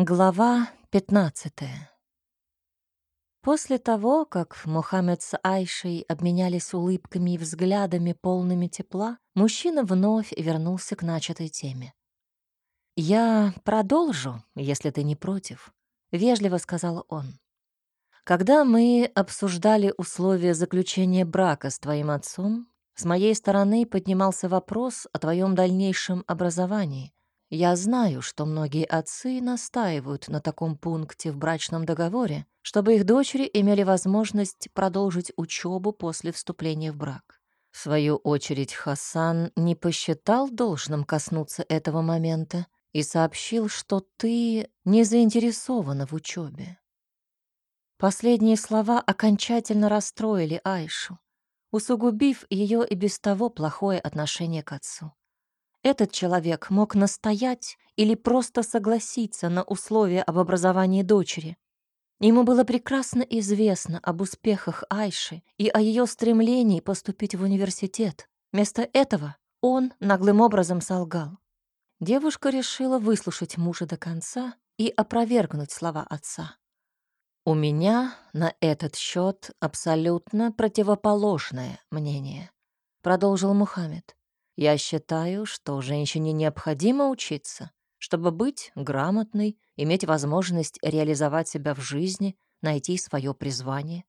Глава 15 После того, как Мухаммед с Айшей обменялись улыбками и взглядами, полными тепла, мужчина вновь вернулся к начатой теме. «Я продолжу, если ты не против», — вежливо сказал он. «Когда мы обсуждали условия заключения брака с твоим отцом, с моей стороны поднимался вопрос о твоем дальнейшем образовании. Я знаю, что многие отцы настаивают на таком пункте в брачном договоре, чтобы их дочери имели возможность продолжить учебу после вступления в брак. В свою очередь Хасан не посчитал должным коснуться этого момента и сообщил, что ты не заинтересована в учебе. Последние слова окончательно расстроили Айшу, усугубив ее и без того плохое отношение к отцу. Этот человек мог настоять или просто согласиться на условия об образовании дочери. Ему было прекрасно известно об успехах Айши и о ее стремлении поступить в университет. Вместо этого он наглым образом солгал. Девушка решила выслушать мужа до конца и опровергнуть слова отца. «У меня на этот счет абсолютно противоположное мнение», — продолжил Мухаммед. Я считаю, что женщине необходимо учиться, чтобы быть грамотной, иметь возможность реализовать себя в жизни, найти свое призвание.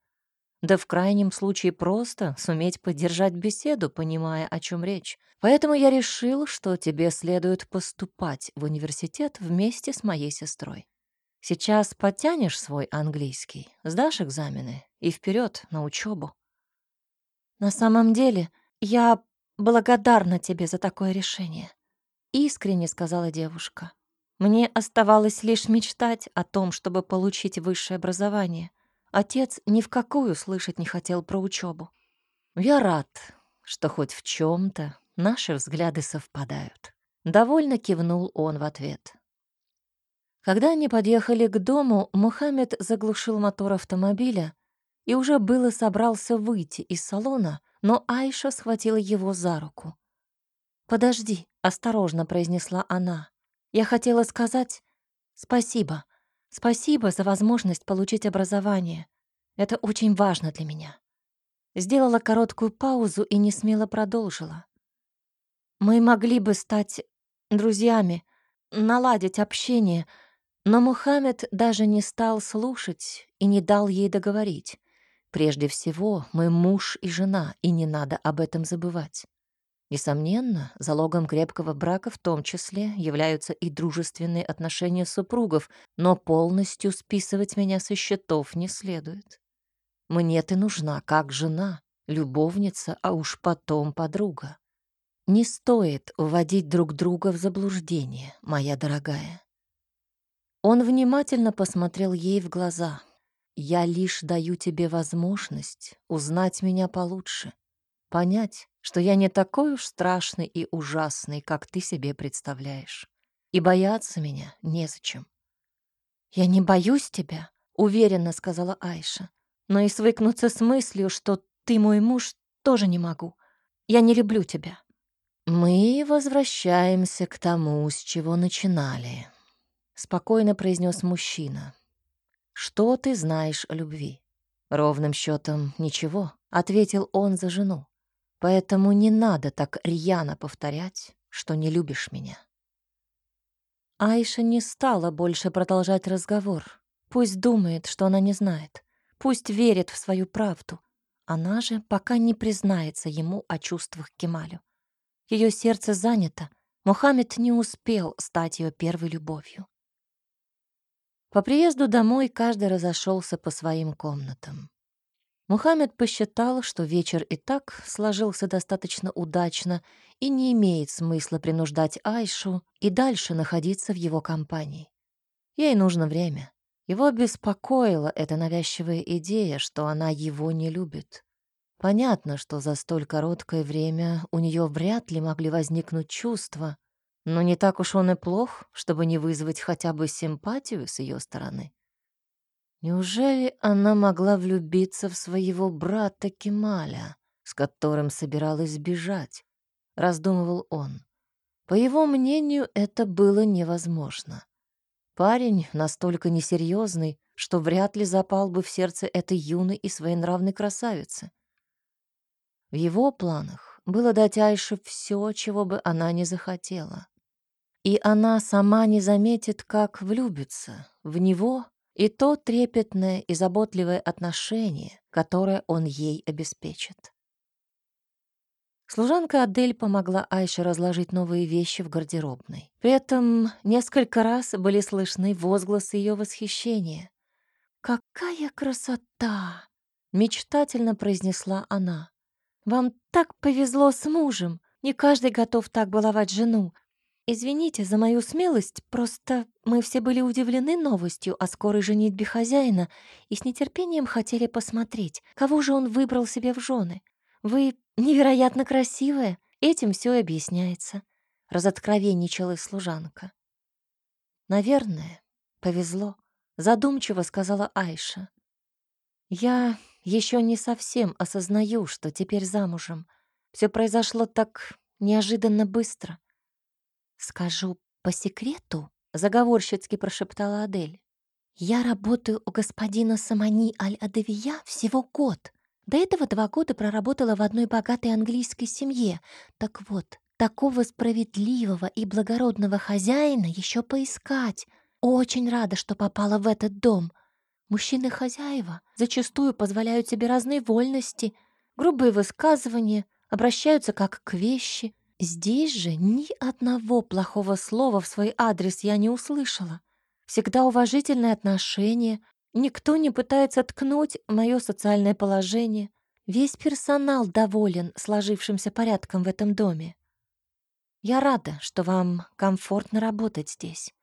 Да в крайнем случае просто суметь поддержать беседу, понимая, о чем речь. Поэтому я решил, что тебе следует поступать в университет вместе с моей сестрой. Сейчас подтянешь свой английский, сдашь экзамены и вперед на учебу. На самом деле, я благодарна тебе за такое решение», — искренне сказала девушка. «Мне оставалось лишь мечтать о том, чтобы получить высшее образование. Отец ни в какую слышать не хотел про учебу. Я рад, что хоть в чем то наши взгляды совпадают». Довольно кивнул он в ответ. Когда они подъехали к дому, Мухаммед заглушил мотор автомобиля и уже было собрался выйти из салона, но Айша схватила его за руку. «Подожди», — осторожно произнесла она. «Я хотела сказать спасибо. Спасибо за возможность получить образование. Это очень важно для меня». Сделала короткую паузу и не смело продолжила. «Мы могли бы стать друзьями, наладить общение», но Мухаммед даже не стал слушать и не дал ей договорить. Прежде всего, мы муж и жена, и не надо об этом забывать. Несомненно, залогом крепкого брака в том числе являются и дружественные отношения супругов, но полностью списывать меня со счетов не следует. Мне ты нужна как жена, любовница, а уж потом подруга. Не стоит вводить друг друга в заблуждение, моя дорогая. Он внимательно посмотрел ей в глаза, я лишь даю тебе возможность узнать меня получше, понять, что я не такой уж страшный и ужасный, как ты себе представляешь. И бояться меня незачем. «Я не боюсь тебя», — уверенно сказала Айша. «Но и свыкнуться с мыслью, что ты мой муж, тоже не могу. Я не люблю тебя». «Мы возвращаемся к тому, с чего начинали», — спокойно произнес мужчина. Что ты знаешь о любви? Ровным счетом ничего, ответил он за жену. Поэтому не надо так рьяно повторять, что не любишь меня. Айша не стала больше продолжать разговор. Пусть думает, что она не знает. Пусть верит в свою правду. Она же пока не признается ему о чувствах Кемалю. Ее сердце занято. Мухаммед не успел стать ее первой любовью. По приезду домой каждый разошелся по своим комнатам. Мухаммед посчитал, что вечер и так сложился достаточно удачно и не имеет смысла принуждать Айшу и дальше находиться в его компании. Ей нужно время. Его беспокоила эта навязчивая идея, что она его не любит. Понятно, что за столь короткое время у нее вряд ли могли возникнуть чувства, но не так уж он и плох, чтобы не вызвать хотя бы симпатию с ее стороны. Неужели она могла влюбиться в своего брата Кемаля, с которым собиралась бежать? Раздумывал он. По его мнению, это было невозможно. Парень настолько несерьезный, что вряд ли запал бы в сердце этой юной и своенравной красавицы. В его планах было дать Айше все, чего бы она не захотела. И она сама не заметит, как влюбится в него и то трепетное и заботливое отношение, которое он ей обеспечит. Служанка Адель помогла Айше разложить новые вещи в гардеробной. При этом несколько раз были слышны возгласы ее восхищения. «Какая красота!» — мечтательно произнесла она. «Вам так повезло с мужем. Не каждый готов так баловать жену. Извините за мою смелость, просто мы все были удивлены новостью о скорой женитьбе хозяина и с нетерпением хотели посмотреть, кого же он выбрал себе в жены. Вы невероятно красивая, этим все объясняется», — разоткровенничала служанка. «Наверное, повезло», — задумчиво сказала Айша. «Я еще не совсем осознаю, что теперь замужем. Все произошло так неожиданно быстро». «Скажу по секрету», — заговорщицки прошептала Адель. «Я работаю у господина Самани Аль-Адавия всего год. До этого два года проработала в одной богатой английской семье. Так вот, такого справедливого и благородного хозяина еще поискать. Очень рада, что попала в этот дом. Мужчины-хозяева зачастую позволяют себе разные вольности, грубые высказывания, обращаются как к вещи. Здесь же ни одного плохого слова в свой адрес я не услышала. Всегда уважительное отношение, никто не пытается ткнуть мое социальное положение. Весь персонал доволен сложившимся порядком в этом доме. Я рада, что вам комфортно работать здесь.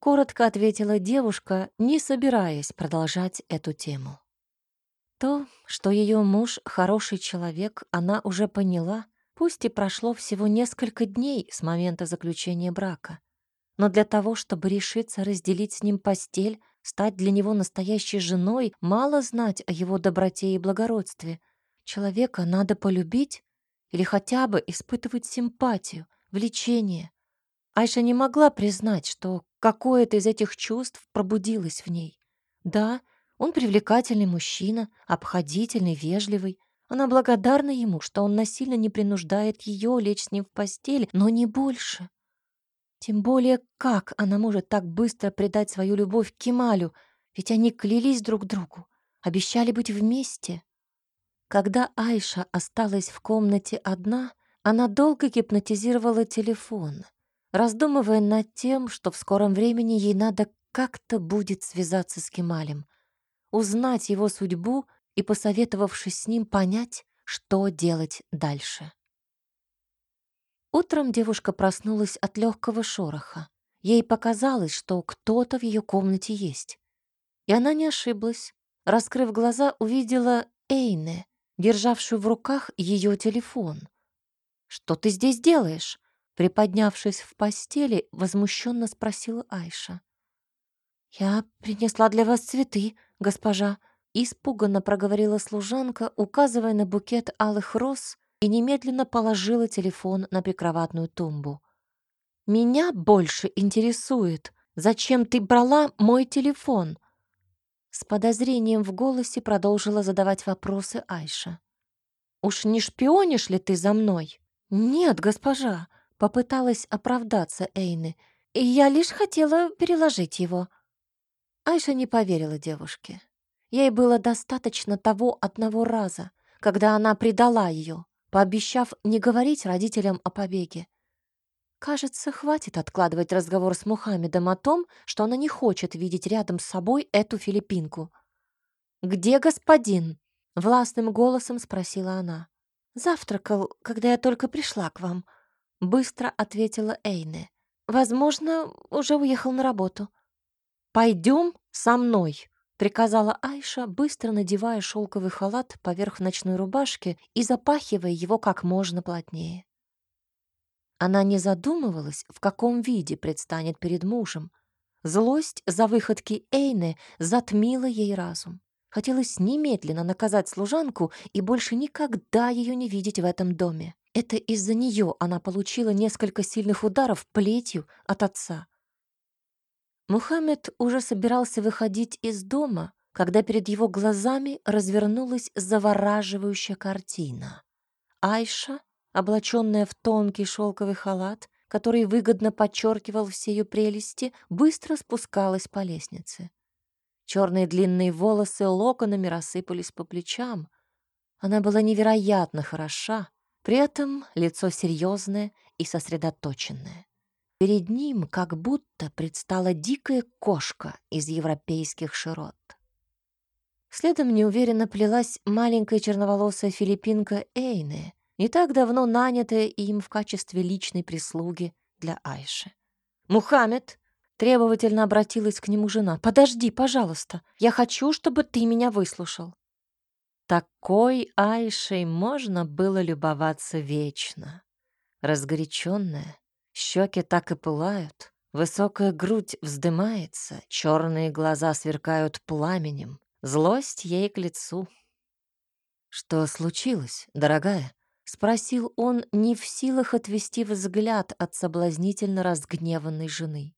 Коротко ответила девушка, не собираясь продолжать эту тему. То, что ее муж хороший человек, она уже поняла, Пусть и прошло всего несколько дней с момента заключения брака, но для того, чтобы решиться разделить с ним постель, стать для него настоящей женой, мало знать о его доброте и благородстве. Человека надо полюбить или хотя бы испытывать симпатию, влечение. Айша не могла признать, что какое-то из этих чувств пробудилось в ней. Да, он привлекательный мужчина, обходительный, вежливый, она благодарна ему, что он насильно не принуждает ее лечь с ним в постель, но не больше. Тем более, как она может так быстро предать свою любовь Кемалю, ведь они клялись друг другу, обещали быть вместе. Когда Айша осталась в комнате одна, она долго гипнотизировала телефон, раздумывая над тем, что в скором времени ей надо как-то будет связаться с Кемалем, узнать его судьбу и, посоветовавшись с ним, понять, что делать дальше. Утром девушка проснулась от легкого шороха. Ей показалось, что кто-то в ее комнате есть. И она не ошиблась. Раскрыв глаза, увидела Эйне, державшую в руках ее телефон. «Что ты здесь делаешь?» Приподнявшись в постели, возмущенно спросила Айша. «Я принесла для вас цветы, госпожа», Испуганно проговорила служанка, указывая на букет алых роз, и немедленно положила телефон на прикроватную тумбу. «Меня больше интересует, зачем ты брала мой телефон?» С подозрением в голосе продолжила задавать вопросы Айша. «Уж не шпионишь ли ты за мной?» «Нет, госпожа», — попыталась оправдаться Эйны. «Я лишь хотела переложить его». Айша не поверила девушке. Ей было достаточно того одного раза, когда она предала ее, пообещав не говорить родителям о побеге. Кажется, хватит откладывать разговор с Мухаммедом о том, что она не хочет видеть рядом с собой эту филиппинку. «Где господин?» — властным голосом спросила она. «Завтракал, когда я только пришла к вам», — быстро ответила Эйне. «Возможно, уже уехал на работу». «Пойдем со мной», приказала Айша, быстро надевая шелковый халат поверх ночной рубашки и запахивая его как можно плотнее. Она не задумывалась, в каком виде предстанет перед мужем. Злость за выходки Эйны затмила ей разум. Хотелось немедленно наказать служанку и больше никогда ее не видеть в этом доме. Это из-за нее она получила несколько сильных ударов плетью от отца. Мухаммед уже собирался выходить из дома, когда перед его глазами развернулась завораживающая картина. Айша, облаченная в тонкий шелковый халат, который выгодно подчеркивал все ее прелести, быстро спускалась по лестнице. Черные длинные волосы локонами рассыпались по плечам. Она была невероятно хороша, при этом лицо серьезное и сосредоточенное. Перед ним как будто предстала дикая кошка из европейских широт. Следом неуверенно плелась маленькая черноволосая филиппинка Эйне, не так давно нанятая им в качестве личной прислуги для Айши. «Мухаммед!» — требовательно обратилась к нему жена. «Подожди, пожалуйста, я хочу, чтобы ты меня выслушал». Такой Айшей можно было любоваться вечно. Разгоряченная, щеки так и пылают, высокая грудь вздымается, черные глаза сверкают пламенем, злость ей к лицу. «Что случилось, дорогая?» — спросил он, не в силах отвести взгляд от соблазнительно разгневанной жены.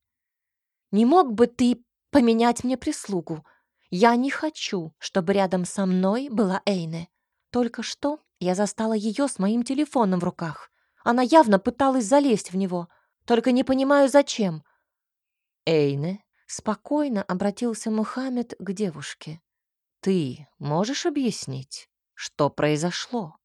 «Не мог бы ты поменять мне прислугу?» Я не хочу, чтобы рядом со мной была Эйне. Только что я застала ее с моим телефоном в руках. Она явно пыталась залезть в него, только не понимаю, зачем. Эйне спокойно обратился Мухаммед к девушке. Ты можешь объяснить, что произошло?